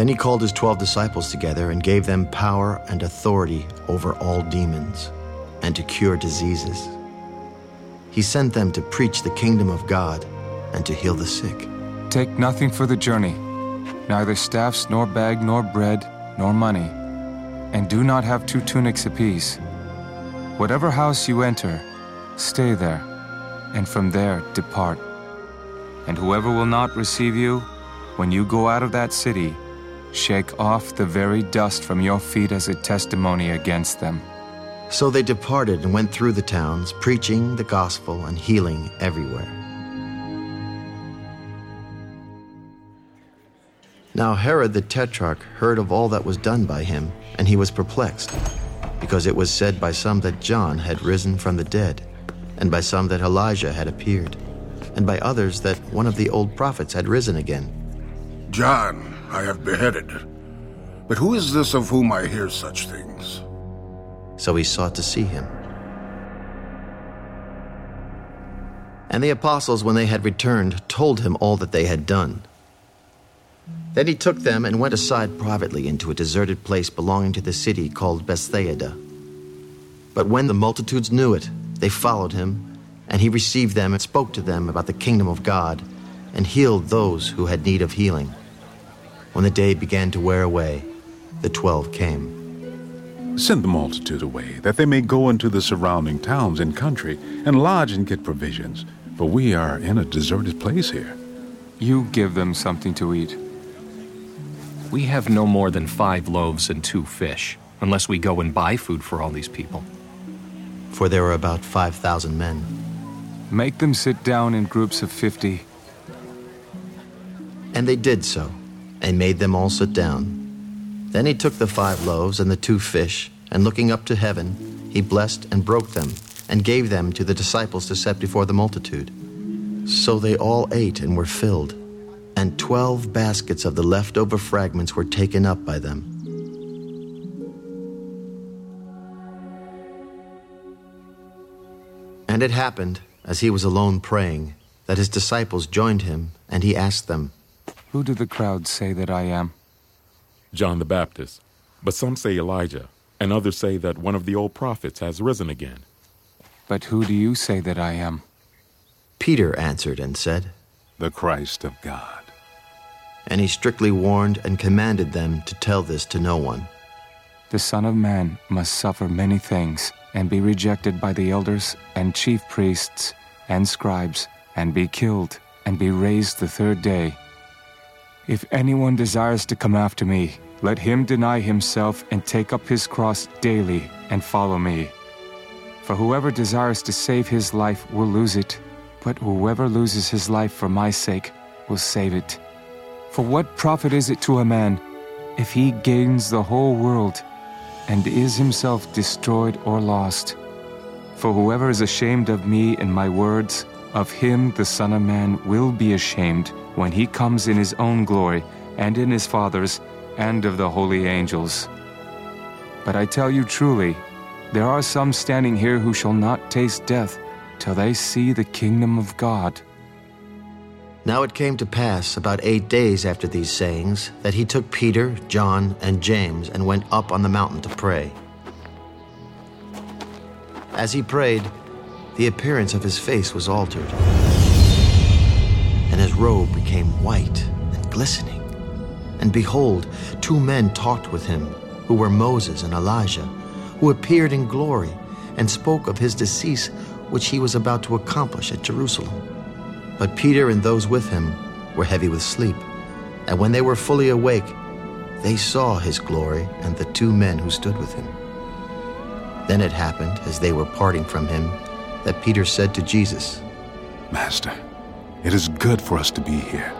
Then he called his twelve disciples together and gave them power and authority over all demons and to cure diseases. He sent them to preach the kingdom of God and to heal the sick. Take nothing for the journey, neither staffs, nor bag, nor bread, nor money, and do not have two tunics apiece. Whatever house you enter, stay there, and from there depart. And whoever will not receive you, when you go out of that city, shake off the very dust from your feet as a testimony against them. So they departed and went through the towns, preaching the gospel and healing everywhere. Now Herod the Tetrarch heard of all that was done by him, and he was perplexed, because it was said by some that John had risen from the dead, and by some that Elijah had appeared, and by others that one of the old prophets had risen again. John I have beheaded. But who is this of whom I hear such things? So he sought to see him. And the apostles, when they had returned, told him all that they had done. Then he took them and went aside privately into a deserted place belonging to the city called Bethsaida. But when the multitudes knew it, they followed him, and he received them and spoke to them about the kingdom of God, and healed those who had need of healing. When the day began to wear away, the twelve came. Send the multitude away, that they may go into the surrounding towns and country, and lodge and get provisions, for we are in a deserted place here. You give them something to eat. We have no more than five loaves and two fish, unless we go and buy food for all these people. For there were about 5,000 men. Make them sit down in groups of fifty. And they did so and made them all sit down. Then he took the five loaves and the two fish, and looking up to heaven, he blessed and broke them, and gave them to the disciples to set before the multitude. So they all ate and were filled, and twelve baskets of the leftover fragments were taken up by them. And it happened, as he was alone praying, that his disciples joined him, and he asked them, who do the crowd say that I am? John the Baptist. But some say Elijah, and others say that one of the old prophets has risen again. But who do you say that I am? Peter answered and said, The Christ of God. And he strictly warned and commanded them to tell this to no one. The Son of Man must suffer many things, and be rejected by the elders and chief priests and scribes, and be killed, and be raised the third day. If anyone desires to come after me, let him deny himself and take up his cross daily and follow me. For whoever desires to save his life will lose it, but whoever loses his life for my sake will save it. For what profit is it to a man if he gains the whole world and is himself destroyed or lost? For whoever is ashamed of me and my words, of him the Son of Man will be ashamed when he comes in his own glory, and in his Father's, and of the holy angels. But I tell you truly, there are some standing here who shall not taste death till they see the kingdom of God. Now it came to pass, about eight days after these sayings, that he took Peter, John, and James and went up on the mountain to pray. As he prayed, the appearance of his face was altered and his robe became white and glistening. And behold, two men talked with him, who were Moses and Elijah, who appeared in glory and spoke of his decease, which he was about to accomplish at Jerusalem. But Peter and those with him were heavy with sleep, and when they were fully awake, they saw his glory and the two men who stood with him. Then it happened, as they were parting from him, that Peter said to Jesus, Master, it is good for us to be here.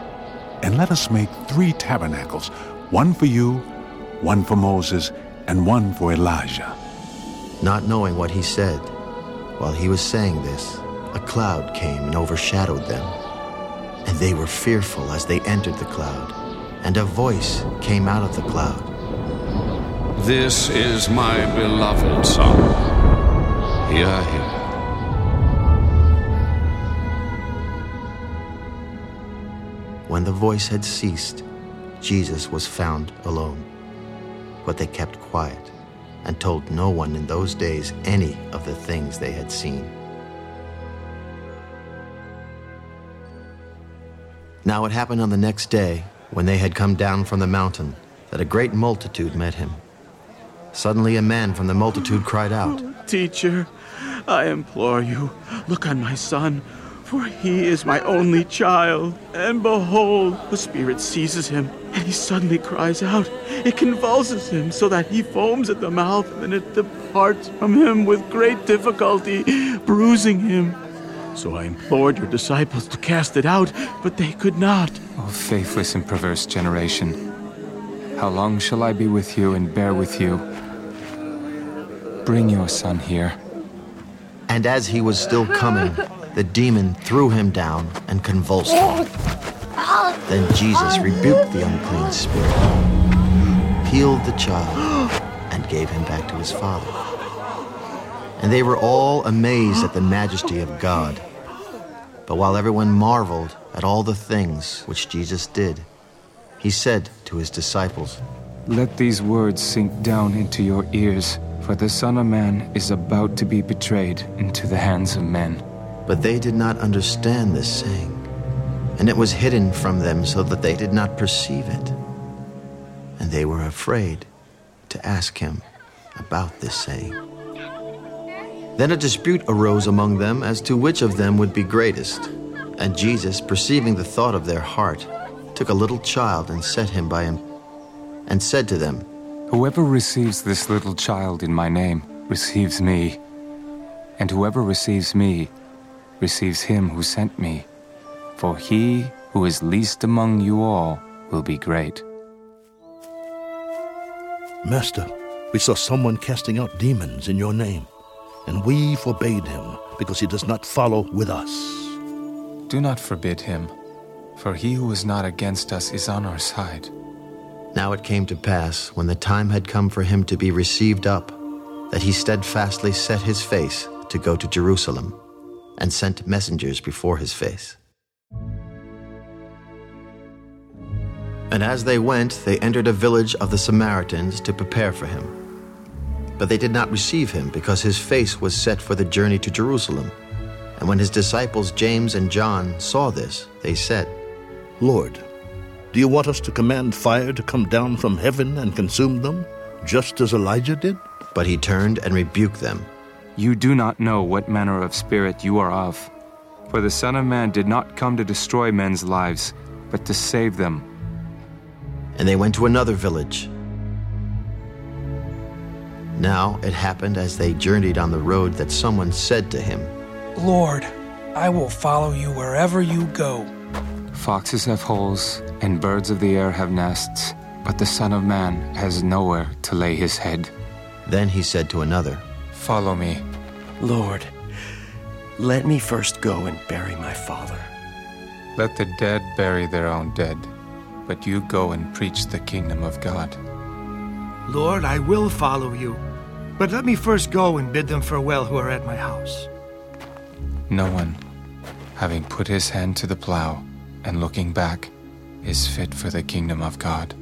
And let us make three tabernacles one for you, one for Moses, and one for Elijah. Not knowing what he said, while he was saying this, a cloud came and overshadowed them. And they were fearful as they entered the cloud. And a voice came out of the cloud This is my beloved Son. Hear him. When the voice had ceased, Jesus was found alone. But they kept quiet and told no one in those days any of the things they had seen. Now it happened on the next day, when they had come down from the mountain, that a great multitude met him. Suddenly a man from the multitude cried out, Teacher, I implore you, look on my son, for he is my only child. And behold, the spirit seizes him, and he suddenly cries out. It convulses him so that he foams at the mouth, and it departs from him with great difficulty, bruising him. So I implored your disciples to cast it out, but they could not. O faithless and perverse generation, how long shall I be with you and bear with you? Bring your son here. And as he was still coming, the demon threw him down and convulsed him. Then Jesus rebuked the unclean spirit, healed the child, and gave him back to his father. And they were all amazed at the majesty of God. But while everyone marveled at all the things which Jesus did, he said to his disciples, Let these words sink down into your ears, for the Son of Man is about to be betrayed into the hands of men. But they did not understand this saying, and it was hidden from them so that they did not perceive it. And they were afraid to ask him about this saying. Then a dispute arose among them as to which of them would be greatest. And Jesus, perceiving the thought of their heart, took a little child and set him by him, and said to them, Whoever receives this little child in my name receives me, and whoever receives me receives him who sent me. For he who is least among you all will be great. Master, we saw someone casting out demons in your name, and we forbade him because he does not follow with us. Do not forbid him, for he who is not against us is on our side. Now it came to pass, when the time had come for him to be received up, that he steadfastly set his face to go to Jerusalem, and sent messengers before his face. And as they went, they entered a village of the Samaritans to prepare for him. But they did not receive him, because his face was set for the journey to Jerusalem. And when his disciples James and John saw this, they said, Lord, do you want us to command fire to come down from heaven and consume them, just as Elijah did? But he turned and rebuked them. You do not know what manner of spirit you are of. For the Son of Man did not come to destroy men's lives, but to save them. And they went to another village. Now it happened as they journeyed on the road that someone said to him, Lord, I will follow you wherever you go. Foxes have holes, and birds of the air have nests, but the Son of Man has nowhere to lay his head. Then he said to another, Follow me. Lord, let me first go and bury my father. Let the dead bury their own dead, but you go and preach the kingdom of God. Lord, I will follow you, but let me first go and bid them farewell who are at my house. No one, having put his hand to the plow and looking back, is fit for the kingdom of God.